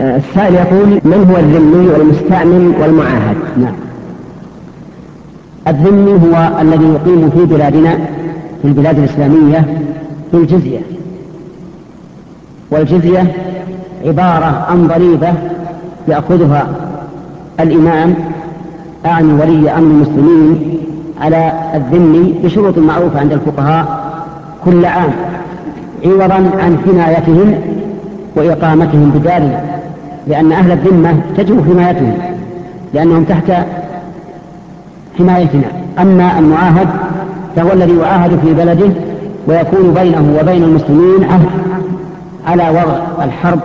السائل يقول من هو الذمي والمستأمن والمعاهد؟ نعم. الذمي هو الذي يقيم في بلادنا في البلاد الإسلامية بالجزية والجزية عبارة عن ضريبة يأخذها الإمام أعني ولي أمر المسلمين على الذمي بشروط معروفة عند الفقهاء كل عام عوضا عن حمايتهم وإقامتهم بدارنا. لأن أهل الذمة تجب حمايتهم لأنهم تحت حمايتنا. أما المعاهد فهو الذي يعاهد في بلده ويكون بينه وبين المسلمين عهد على وضع الحرب.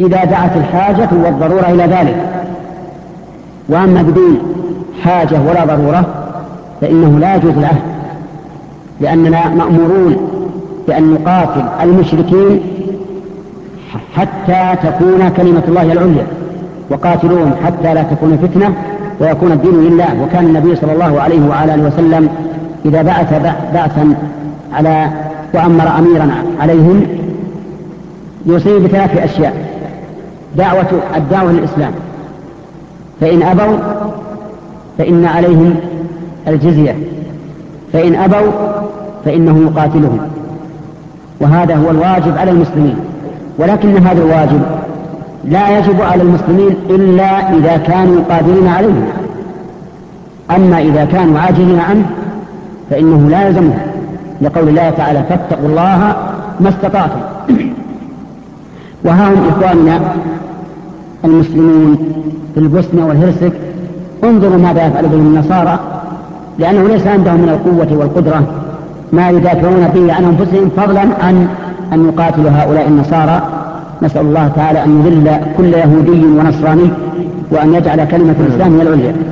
إذا دعت الحاجة والضرورة إلى ذلك. وأما بدون حاجة ولا ضرورة فإنه لا يجوز العهد لأننا مأمورون بأن نقاتل المشركين حتى تكون كلمة الله العليا. وقاتلوهم حتى لا تكون فتنة ويكون الدين لله. وكان النبي صلى الله عليه وعلى آله وسلم إذا بعث بعثا على وأمر أميرا عليهم يوصي بثلاث أشياء. دعوة الدعوة للإسلام. فإن أبوا فإن عليهم الجزية. فإن أبوا فإنه يقاتلهم. وهذا هو الواجب على المسلمين. ولكن هذا الواجب لا يجب على المسلمين إلا إذا كانوا قادرين عليه. أما إذا كانوا عاجزين عنه فإنه لا يلزمه. لقول الله تعالى فاتقوا الله ما استطعتم. وها هم إخواننا المسلمون في البوسنة والهرسك. انظروا ماذا يفعل بهم النصارى لأنه ليس عندهم من القوة والقدرة. ما يدافعون به عن أنفسهم فضلا عن أن يقاتلوا هؤلاء النصارى. نسأل الله تعالى أن يذل كل يهودي ونصراني وأن يجعل كلمة الإسلام هي العليا.